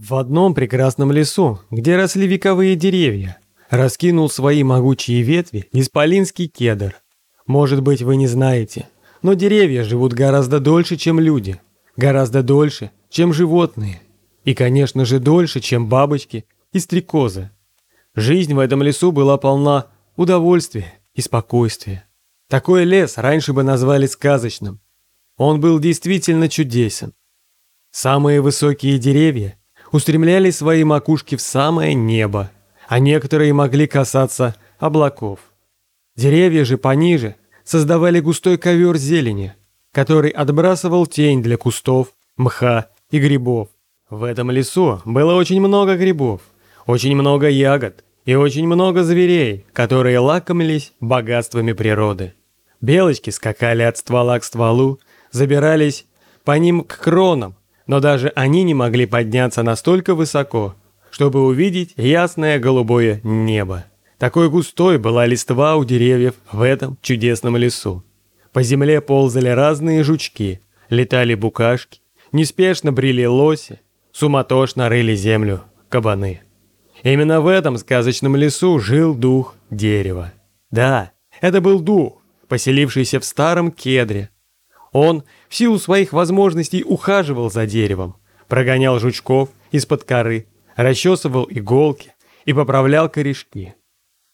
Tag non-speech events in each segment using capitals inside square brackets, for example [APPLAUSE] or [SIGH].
В одном прекрасном лесу, где росли вековые деревья, раскинул свои могучие ветви исполинский кедр. Может быть, вы не знаете, но деревья живут гораздо дольше, чем люди, гораздо дольше, чем животные, и, конечно же, дольше, чем бабочки и стрекозы. Жизнь в этом лесу была полна удовольствия и спокойствия. Такой лес раньше бы назвали сказочным. Он был действительно чудесен. Самые высокие деревья устремляли свои макушки в самое небо, а некоторые могли касаться облаков. Деревья же пониже создавали густой ковер зелени, который отбрасывал тень для кустов, мха и грибов. В этом лесу было очень много грибов, очень много ягод и очень много зверей, которые лакомились богатствами природы. Белочки скакали от ствола к стволу, забирались по ним к кронам, но даже они не могли подняться настолько высоко, чтобы увидеть ясное голубое небо. Такой густой была листва у деревьев в этом чудесном лесу. По земле ползали разные жучки, летали букашки, неспешно брели лоси, суматошно рыли землю кабаны. Именно в этом сказочном лесу жил дух дерева. Да, это был дух, поселившийся в старом кедре, он в силу своих возможностей ухаживал за деревом, прогонял жучков из-под коры, расчесывал иголки и поправлял корешки.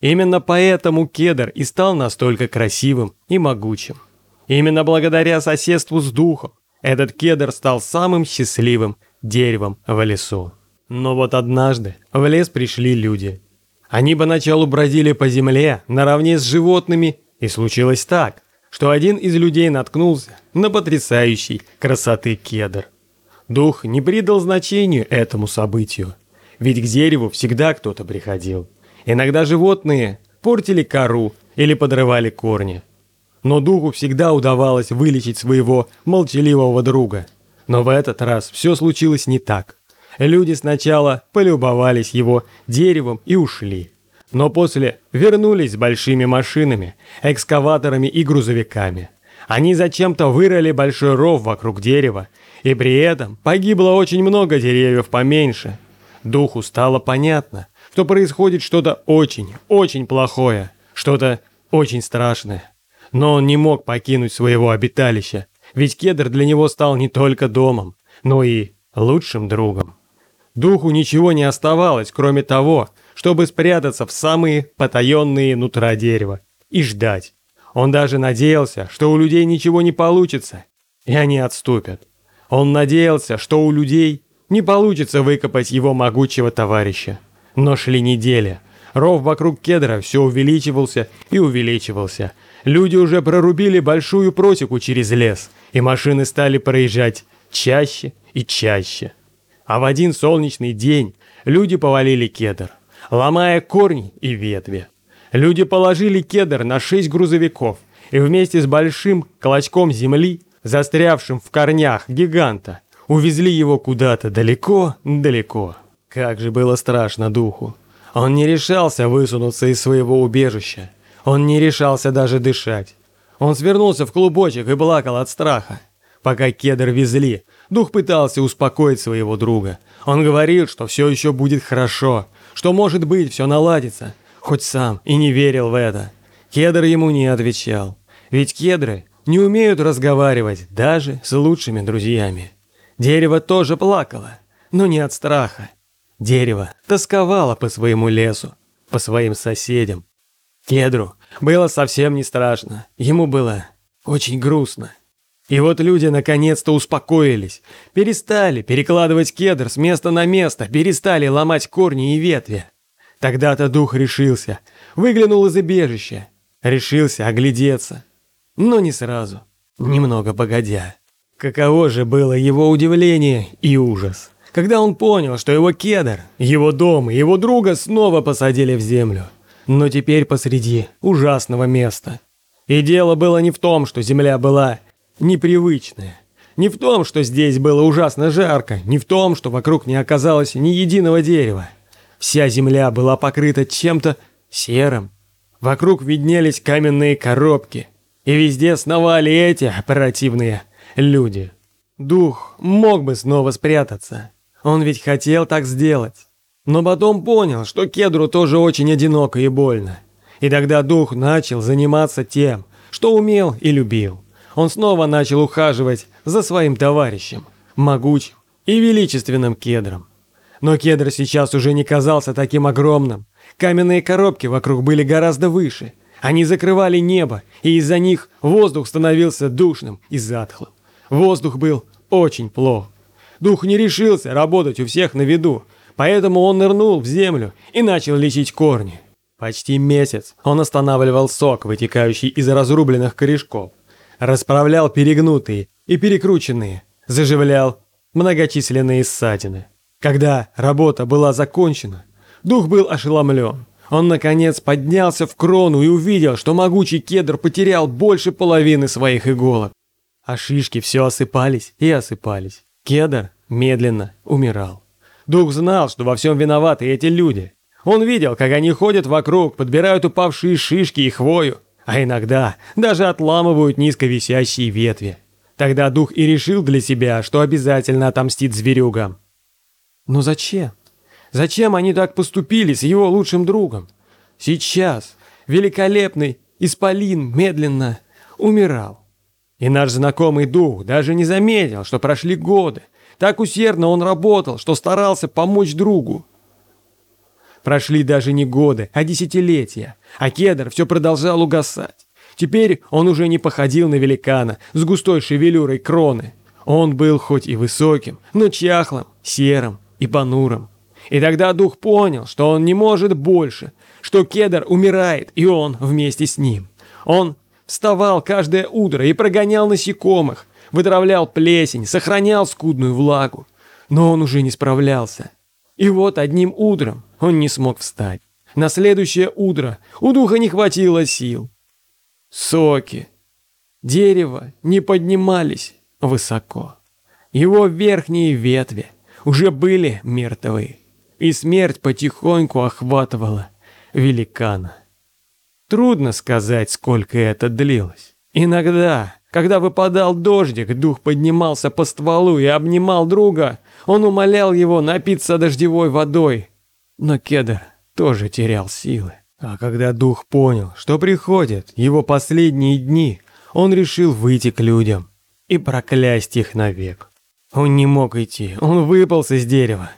Именно поэтому кедр и стал настолько красивым и могучим. Именно благодаря соседству с духом этот кедр стал самым счастливым деревом в лесу. Но вот однажды в лес пришли люди. Они поначалу бродили по земле наравне с животными, и случилось так что один из людей наткнулся на потрясающий красоты кедр. Дух не придал значению этому событию, ведь к дереву всегда кто-то приходил. Иногда животные портили кору или подрывали корни. Но духу всегда удавалось вылечить своего молчаливого друга. Но в этот раз все случилось не так. Люди сначала полюбовались его деревом и ушли но после вернулись большими машинами, экскаваторами и грузовиками. Они зачем-то вырыли большой ров вокруг дерева, и при этом погибло очень много деревьев поменьше. Духу стало понятно, что происходит что-то очень, очень плохое, что-то очень страшное. Но он не мог покинуть своего обиталища, ведь кедр для него стал не только домом, но и лучшим другом. Духу ничего не оставалось, кроме того, чтобы спрятаться в самые потаенные нутра дерева и ждать. Он даже надеялся, что у людей ничего не получится, и они отступят. Он надеялся, что у людей не получится выкопать его могучего товарища. Но шли недели. Ров вокруг кедра все увеличивался и увеличивался. Люди уже прорубили большую просеку через лес, и машины стали проезжать чаще и чаще. А в один солнечный день люди повалили кедр ломая корни и ветви. Люди положили кедр на шесть грузовиков и вместе с большим клочком земли, застрявшим в корнях гиганта, увезли его куда-то далеко-далеко. Как же было страшно духу. Он не решался высунуться из своего убежища. Он не решался даже дышать. Он свернулся в клубочек и плакал от страха. Пока кедр везли, дух пытался успокоить своего друга. Он говорил, что все еще будет хорошо, что, может быть, все наладится, хоть сам и не верил в это. Кедр ему не отвечал, ведь кедры не умеют разговаривать даже с лучшими друзьями. Дерево тоже плакало, но не от страха. Дерево тосковало по своему лесу, по своим соседям. Кедру было совсем не страшно, ему было очень грустно. И вот люди наконец-то успокоились, перестали перекладывать кедр с места на место, перестали ломать корни и ветви. Тогда-то дух решился, выглянул из убежища, решился оглядеться. Но не сразу, немного погодя. Каково же было его удивление и ужас, когда он понял, что его кедр, его дом и его друга снова посадили в землю, но теперь посреди ужасного места. И дело было не в том, что земля была непривычное. Не в том, что здесь было ужасно жарко, не в том, что вокруг не оказалось ни единого дерева. Вся земля была покрыта чем-то серым. Вокруг виднелись каменные коробки, и везде сновали эти оперативные люди. Дух мог бы снова спрятаться. Он ведь хотел так сделать. Но потом понял, что кедру тоже очень одиноко и больно. И тогда дух начал заниматься тем, что умел и любил. Он снова начал ухаживать за своим товарищем, могучим и величественным кедром. Но кедр сейчас уже не казался таким огромным. Каменные коробки вокруг были гораздо выше. Они закрывали небо, и из-за них воздух становился душным и затхлым. Воздух был очень плох. Дух не решился работать у всех на виду, поэтому он нырнул в землю и начал лечить корни. Почти месяц он останавливал сок, вытекающий из разрубленных корешков, расправлял перегнутые и перекрученные, заживлял многочисленные ссадины. Когда работа была закончена, дух был ошеломлен. Он, наконец, поднялся в крону и увидел, что могучий кедр потерял больше половины своих иголок. А шишки все осыпались и осыпались. Кедр медленно умирал. Дух знал, что во всем виноваты эти люди. Он видел, как они ходят вокруг, подбирают упавшие шишки и хвою, а иногда даже отламывают низко висящие ветви. Тогда дух и решил для себя, что обязательно отомстит зверюгам. Но зачем? Зачем они так поступили с его лучшим другом? Сейчас великолепный Исполин медленно умирал. И наш знакомый дух даже не заметил, что прошли годы. Так усердно он работал, что старался помочь другу. Прошли даже не годы, а десятилетия, а кедр все продолжал угасать. Теперь он уже не походил на великана с густой шевелюрой кроны. Он был хоть и высоким, но чахлым, серым и понурым. И тогда дух понял, что он не может больше, что кедр умирает, и он вместе с ним. Он вставал каждое утро и прогонял насекомых, вытравлял плесень, сохранял скудную влагу. Но он уже не справлялся. И вот одним утром он не смог встать. На следующее утро у духа не хватило сил. Соки. Дерево не поднимались высоко. Его верхние ветви уже были мертвы, и смерть потихоньку охватывала великана. Трудно сказать, сколько это длилось. Иногда, когда выпадал дождик, дух поднимался по стволу и обнимал друга, он умолял его напиться дождевой водой. Но кедр тоже терял силы. А когда дух понял, что приходят его последние дни, он решил выйти к людям и проклясть их навек. Он не мог идти, он выполз из дерева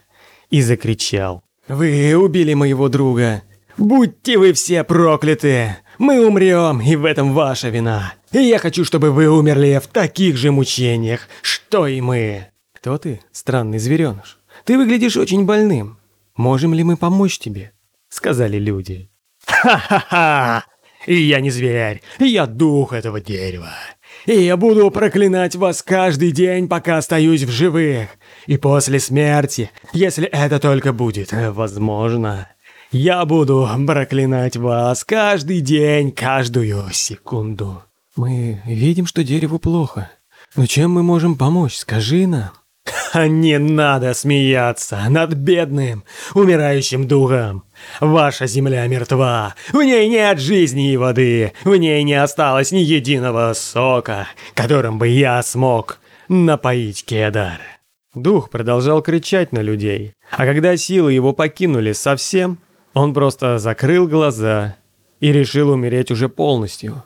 и закричал. «Вы убили моего друга! Будьте вы все прокляты! Мы умрем, и в этом ваша вина! И я хочу, чтобы вы умерли в таких же мучениях, что и мы!» «Кто ты, странный звереныш? Ты выглядишь очень больным. Можем ли мы помочь тебе?» Сказали люди. «Ха-ха-ха! И я не зверь, я дух этого дерева. И я буду проклинать вас каждый день, пока остаюсь в живых. И после смерти, если это только будет возможно, я буду проклинать вас каждый день, каждую секунду. Мы видим, что дереву плохо. Но чем мы можем помочь, скажи нам. [LAUGHS] Не надо смеяться над бедным, умирающим духом. Ваша земля мертва, в ней нет жизни и воды, в ней не осталось ни единого сока, которым бы я смог напоить кедар. Дух продолжал кричать на людей, а когда силы его покинули совсем, он просто закрыл глаза и решил умереть уже полностью.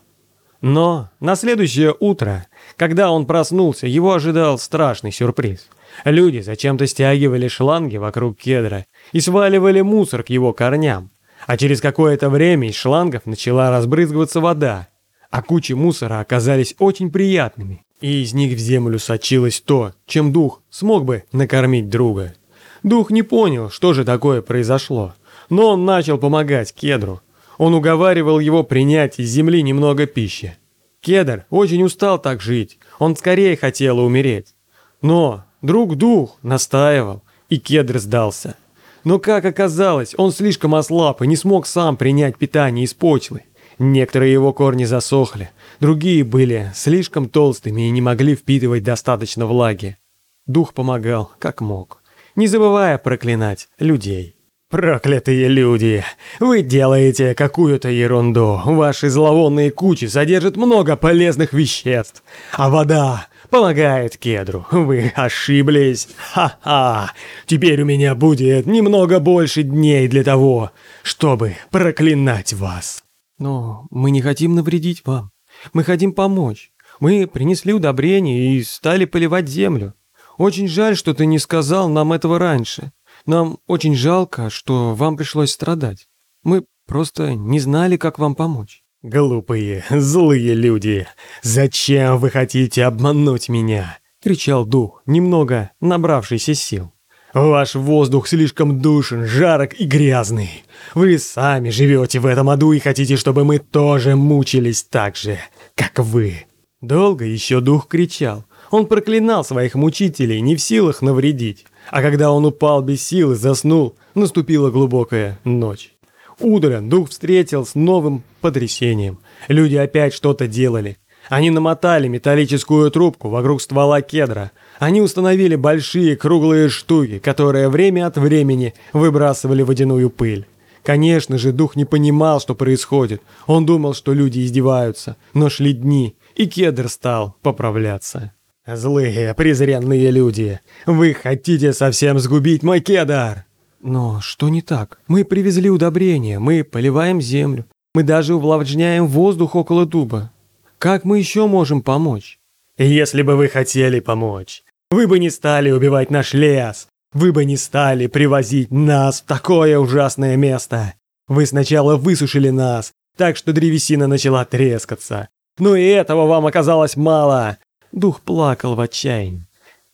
Но на следующее утро, когда он проснулся, его ожидал страшный сюрприз – Люди зачем-то стягивали шланги вокруг кедра и сваливали мусор к его корням. А через какое-то время из шлангов начала разбрызгиваться вода, а кучи мусора оказались очень приятными, и из них в землю сочилось то, чем дух смог бы накормить друга. Дух не понял, что же такое произошло, но он начал помогать кедру. Он уговаривал его принять из земли немного пищи. Кедр очень устал так жить, он скорее хотел умереть. Но Друг-дух настаивал, и кедр сдался. Но, как оказалось, он слишком ослаб и не смог сам принять питание из почвы. Некоторые его корни засохли, другие были слишком толстыми и не могли впитывать достаточно влаги. Дух помогал, как мог, не забывая проклинать людей. Проклятые люди! Вы делаете какую-то ерунду. Ваши зловонные кучи содержат много полезных веществ. А вода помогает кедру. Вы ошиблись. Ха-ха! Теперь у меня будет немного больше дней для того, чтобы проклинать вас. Но мы не хотим навредить вам. Мы хотим помочь. Мы принесли удобрения и стали поливать землю. Очень жаль, что ты не сказал нам этого раньше. Нам очень жалко, что вам пришлось страдать. Мы просто не знали, как вам помочь». «Глупые, злые люди! Зачем вы хотите обмануть меня?» — кричал дух, немного набравшийся сил. «Ваш воздух слишком душен, жарок и грязный. Вы сами живете в этом аду и хотите, чтобы мы тоже мучились так же, как вы». Долго еще дух кричал. Он проклинал своих мучителей, не в силах навредить. А когда он упал без сил и заснул, наступила глубокая ночь. Утром дух встретил с новым потрясением. Люди опять что-то делали. Они намотали металлическую трубку вокруг ствола кедра. Они установили большие круглые штуки, которые время от времени выбрасывали водяную пыль. Конечно же, дух не понимал, что происходит. Он думал, что люди издеваются. Но шли дни, и кедр стал поправляться. «Злые, презренные люди! Вы хотите совсем сгубить мой кедар!» «Но что не так? Мы привезли удобрения, мы поливаем землю, мы даже увлажняем воздух около дуба. Как мы еще можем помочь?» «Если бы вы хотели помочь, вы бы не стали убивать наш лес, вы бы не стали привозить нас в такое ужасное место. Вы сначала высушили нас, так что древесина начала трескаться. Но и этого вам оказалось мало. Дух плакал в отчаянии.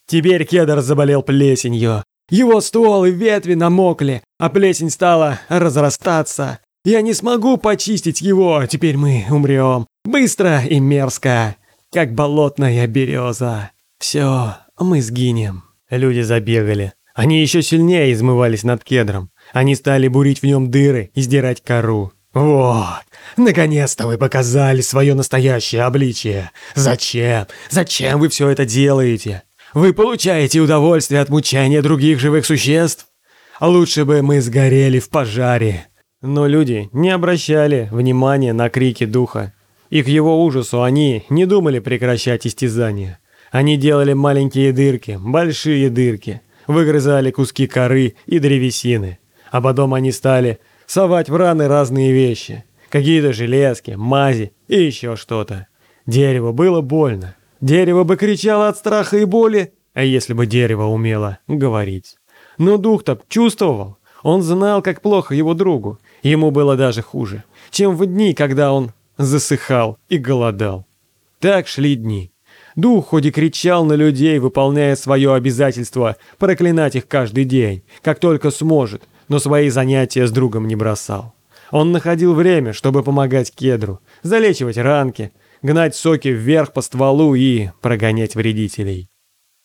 Теперь кедр заболел плесенью. Его ствол и ветви намокли, а плесень стала разрастаться. Я не смогу почистить его, теперь мы умрем. Быстро и мерзко, как болотная береза. Все, мы сгинем. Люди забегали. Они еще сильнее измывались над кедром. Они стали бурить в нем дыры и сдирать кору. «Вот, наконец-то вы показали свое настоящее обличие. Зачем? Зачем вы все это делаете? Вы получаете удовольствие от мучения других живых существ? Лучше бы мы сгорели в пожаре». Но люди не обращали внимания на крики духа. И к его ужасу они не думали прекращать истязания. Они делали маленькие дырки, большие дырки, выгрызали куски коры и древесины. А потом они стали совать в раны разные вещи. Какие-то железки, мази и еще что-то. Дерево было больно. Дерево бы кричало от страха и боли, а если бы дерево умело говорить. Но дух-то чувствовал. Он знал, как плохо его другу. Ему было даже хуже, чем в дни, когда он засыхал и голодал. Так шли дни. Дух хоть и кричал на людей, выполняя свое обязательство проклинать их каждый день, как только сможет, но свои занятия с другом не бросал. Он находил время, чтобы помогать кедру, залечивать ранки, гнать соки вверх по стволу и прогонять вредителей.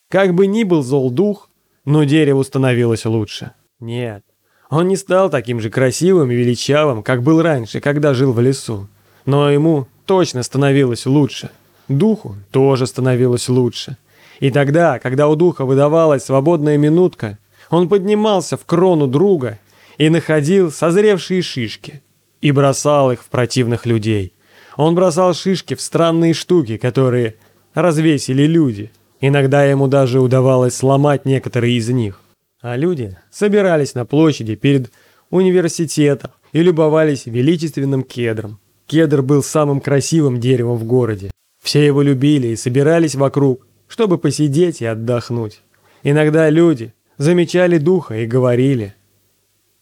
Как бы ни был зол дух, но дереву становилось лучше. Нет, он не стал таким же красивым и величавым, как был раньше, когда жил в лесу. Но ему точно становилось лучше. Духу тоже становилось лучше. И тогда, когда у духа выдавалась свободная минутка, он поднимался в крону друга и находил созревшие шишки и бросал их в противных людей. Он бросал шишки в странные штуки, которые развесили люди. Иногда ему даже удавалось сломать некоторые из них. А люди собирались на площади перед университетом и любовались величественным кедром. Кедр был самым красивым деревом в городе. Все его любили и собирались вокруг, чтобы посидеть и отдохнуть. Иногда люди замечали духа и говорили.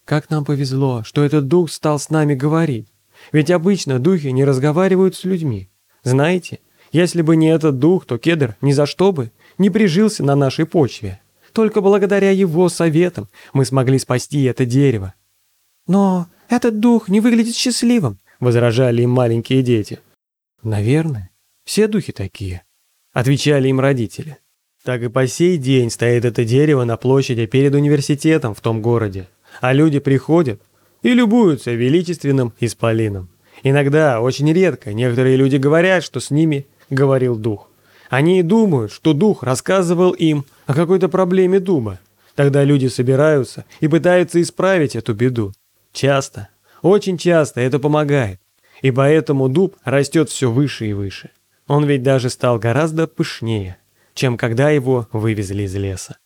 «Как нам повезло, что этот дух стал с нами говорить. Ведь обычно духи не разговаривают с людьми. Знаете, если бы не этот дух, то кедр ни за что бы не прижился на нашей почве. Только благодаря его советам мы смогли спасти это дерево». «Но этот дух не выглядит счастливым», — возражали им маленькие дети. «Наверное, все духи такие», — отвечали им родители. Так и по сей день стоит это дерево на площади перед университетом в том городе. А люди приходят и любуются величественным исполином. Иногда, очень редко, некоторые люди говорят, что с ними говорил дух. Они и думают, что дух рассказывал им о какой-то проблеме дуба. Тогда люди собираются и пытаются исправить эту беду. Часто, очень часто это помогает. И поэтому дуб растет все выше и выше. Он ведь даже стал гораздо пышнее, чем когда его вывезли из леса.